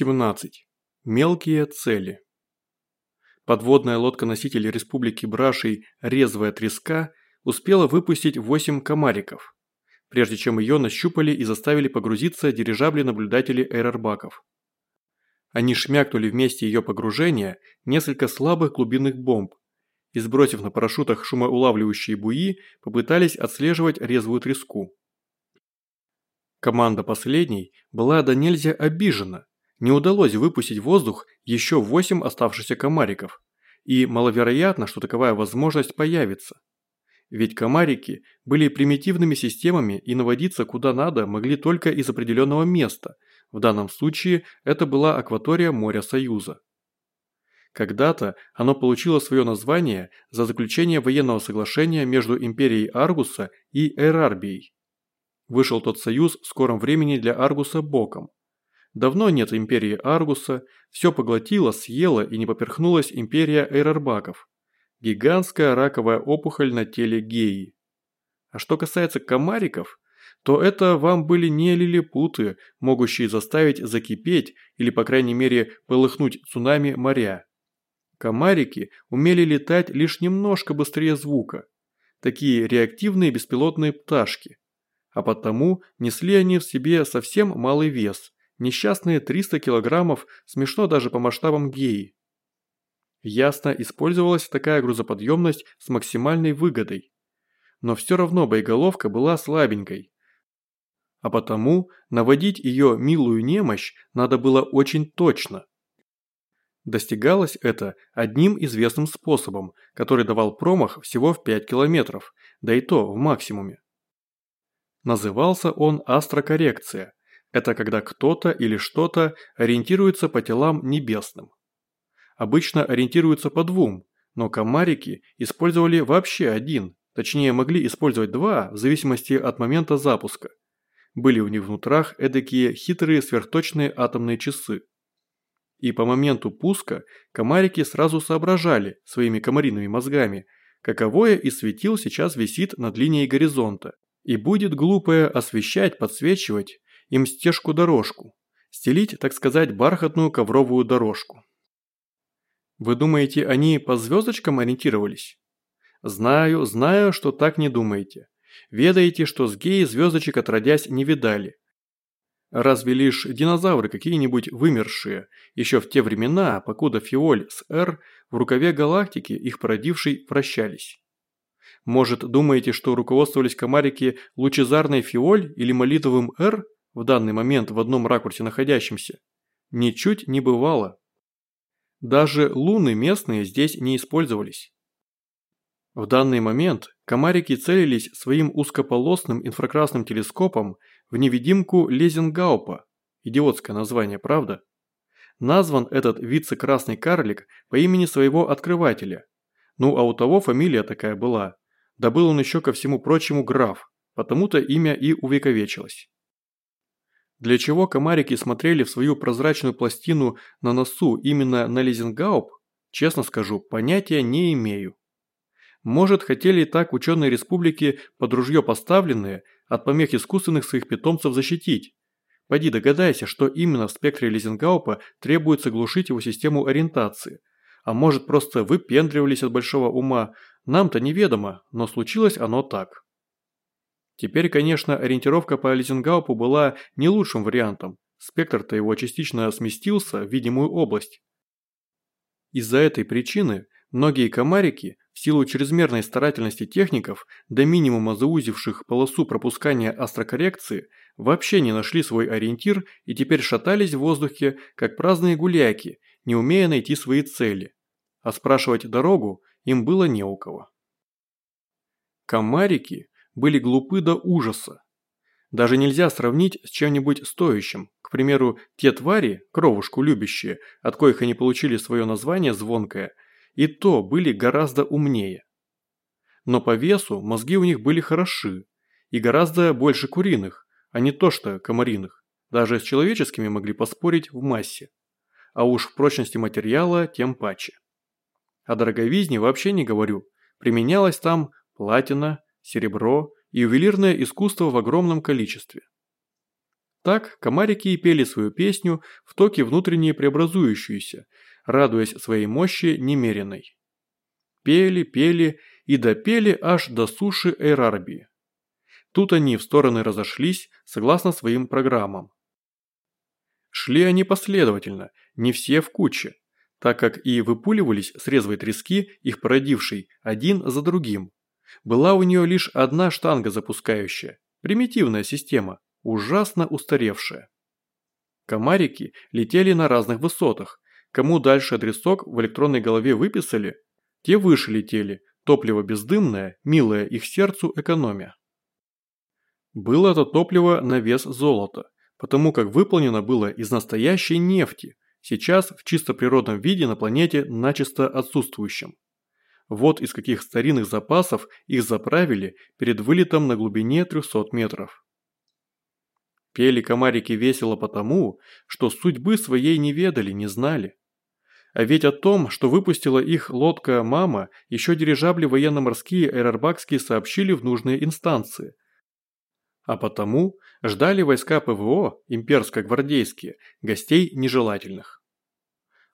17. Мелкие цели. Подводная лодка-носитель Республики Брашей «Резвая треска» успела выпустить 8 комариков, прежде чем ее нащупали и заставили погрузиться дирижабли-наблюдатели эрербаков. Они шмякнули вместе ее погружения несколько слабых глубинных бомб и, сбросив на парашютах шумоулавливающие буи, попытались отслеживать резвую треску. Команда последней была до нельзя обижена. Не удалось выпустить в воздух еще восемь оставшихся комариков. И маловероятно, что таковая возможность появится. Ведь комарики были примитивными системами и наводиться куда надо могли только из определенного места. В данном случае это была акватория моря Союза. Когда-то оно получило свое название за заключение военного соглашения между империей Аргуса и Эрарбией. Вышел тот союз в скором времени для Аргуса боком. Давно нет империи Аргуса, все поглотила, съела и не поперхнулась империя Эйрарбаков. Гигантская раковая опухоль на теле геи. А что касается комариков, то это вам были не лилипуты, могущие заставить закипеть или, по крайней мере, полыхнуть цунами моря. Комарики умели летать лишь немножко быстрее звука. Такие реактивные беспилотные пташки а потому несли они в себе совсем малый вес, несчастные 300 килограммов, смешно даже по масштабам геи. Ясно использовалась такая грузоподъемность с максимальной выгодой. Но все равно боеголовка была слабенькой. А потому наводить ее милую немощь надо было очень точно. Достигалось это одним известным способом, который давал промах всего в 5 километров, да и то в максимуме. Назывался он астрокоррекция. Это когда кто-то или что-то ориентируется по телам небесным. Обычно ориентируются по двум, но комарики использовали вообще один, точнее могли использовать два в зависимости от момента запуска. Были у них внутрях эдакие хитрые сверхточные атомные часы. И по моменту пуска комарики сразу соображали своими комариными мозгами, каковое и светил сейчас висит над линией горизонта, и будет глупое освещать, подсвечивать им стежку-дорожку, стелить, так сказать, бархатную ковровую дорожку. Вы думаете, они по звездочкам ориентировались? Знаю, знаю, что так не думаете. Ведаете, что с геи звездочек отродясь не видали. Разве лишь динозавры какие-нибудь вымершие, еще в те времена, покуда Фиоль с Р в рукаве галактики, их породившей, прощались. Может, думаете, что руководствовались комарики лучезарной фиоль или молитовым «Р» в данный момент в одном ракурсе находящемся? Ничуть не бывало. Даже луны местные здесь не использовались. В данный момент комарики целились своим узкополосным инфракрасным телескопом в невидимку Лезенгаупа. Идиотское название, правда? Назван этот вице-красный карлик по имени своего открывателя. Ну а у того фамилия такая была да был он еще ко всему прочему граф, потому-то имя и увековечилось. Для чего комарики смотрели в свою прозрачную пластину на носу именно на Лизенгауп, честно скажу, понятия не имею. Может, хотели так ученые республики под ружье поставленные от помех искусственных своих питомцев защитить. Пойди догадайся, что именно в спектре Лизенгаупа требуется глушить его систему ориентации. А может, просто выпендривались от большого ума, нам-то неведомо, но случилось оно так. Теперь, конечно, ориентировка по Лизенгаупу была не лучшим вариантом. Спектр-то его частично сместился в видимую область. Из-за этой причины многие комарики, в силу чрезмерной старательности техников, до минимума заузивших полосу пропускания астрокоррекции, вообще не нашли свой ориентир и теперь шатались в воздухе, как праздные гуляки, не умея найти свои цели. А спрашивать дорогу им было не у кого. Комарики были глупы до ужаса. Даже нельзя сравнить с чем-нибудь стоящим. К примеру, те твари, кровушку любящие, от коих они получили свое название звонкое, и то были гораздо умнее. Но по весу мозги у них были хороши, и гораздо больше куриных, а не то что комариных. Даже с человеческими могли поспорить в массе. А уж в прочности материала тем паче. О дороговизне вообще не говорю. Применялось там платина, серебро и ювелирное искусство в огромном количестве. Так комарики и пели свою песню в токе внутренне преобразующуюся, радуясь своей мощи немеренной. Пели, пели и допели аж до суши Эйрарби. Тут они в стороны разошлись, согласно своим программам. Шли они последовательно, не все в куче, так как и выпуливались с резвой трески, их породившей, один за другим. Была у нее лишь одна штанга запускающая, примитивная система, ужасно устаревшая. Комарики летели на разных высотах, кому дальше адресок в электронной голове выписали, те выше летели, топливо бездымное, милое их сердцу экономия. Было это топливо на вес золота, потому как выполнено было из настоящей нефти, сейчас в чисто природном виде на планете начисто отсутствующем. Вот из каких старинных запасов их заправили перед вылетом на глубине 300 метров. Пели комарики весело потому, что судьбы своей не ведали, не знали. А ведь о том, что выпустила их лодка «Мама», еще дирижабли военно-морские аэробакские сообщили в нужные инстанции. А потому ждали войска ПВО, имперско-гвардейские, гостей нежелательных.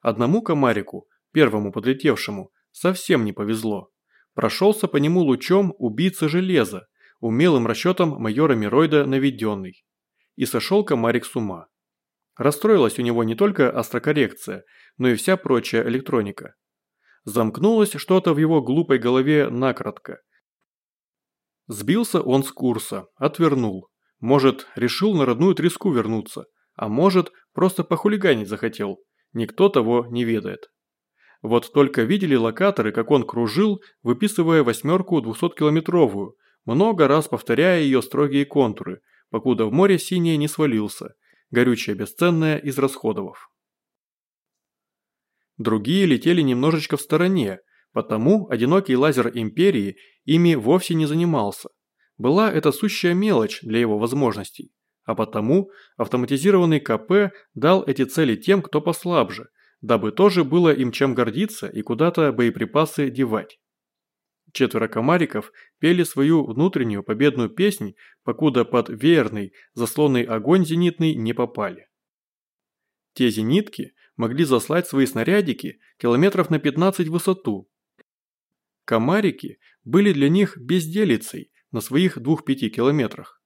Одному комарику, первому подлетевшему, совсем не повезло. Прошелся по нему лучом убийца железа, умелым расчетом майора Миройда наведенный. И сошел комарик с ума. Расстроилась у него не только астрокоррекция, но и вся прочая электроника. Замкнулось что-то в его глупой голове накратко. Сбился он с курса, отвернул. Может, решил на родную треску вернуться, а может, просто похулиганить захотел. Никто того не ведает. Вот только видели локаторы, как он кружил, выписывая восьмерку 200-километровую, много раз повторяя ее строгие контуры, покуда в море синее не свалился, горючее бесценное израсходовав. Другие летели немножечко в стороне, потому одинокий лазер Империи ими вовсе не занимался. Была это сущая мелочь для его возможностей, а потому автоматизированный КП дал эти цели тем, кто послабже, дабы тоже было им чем гордиться и куда-то боеприпасы девать. Четверо комариков пели свою внутреннюю победную песнь, покуда под веерный, заслонный огонь зенитный не попали. Те зенитки могли заслать свои снарядики километров на 15 в высоту. Комарики были для них безделицей на своих 2-5 километрах.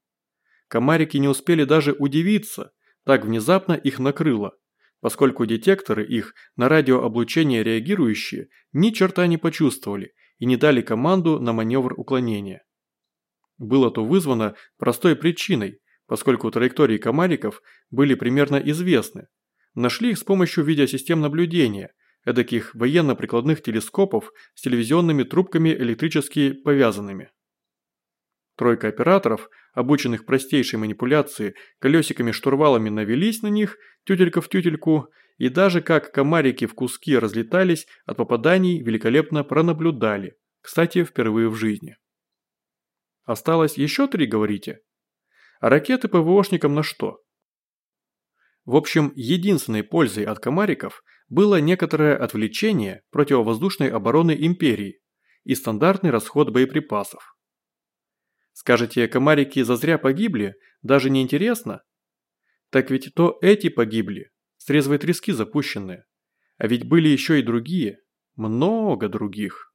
Комарики не успели даже удивиться, так внезапно их накрыло, поскольку детекторы их на радиооблучение реагирующие ни черта не почувствовали и не дали команду на маневр уклонения. Было то вызвано простой причиной, поскольку траектории комариков были примерно известны. Нашли их с помощью видеосистем наблюдения, эдаких военно-прикладных телескопов с телевизионными трубками электрически повязанными. Тройка операторов, обученных простейшей манипуляции, колесиками-штурвалами навелись на них, тютелька в тютельку, и даже как комарики в куски разлетались от попаданий, великолепно пронаблюдали. Кстати, впервые в жизни. Осталось еще три, говорите? А ракеты ПВОшникам на что? В общем, единственной пользой от комариков было некоторое отвлечение противовоздушной обороны империи и стандартный расход боеприпасов. Скажете, комарики зазря погибли? Даже не интересно? Так ведь то эти погибли, с трезвой трески запущенные. А ведь были еще и другие, много других.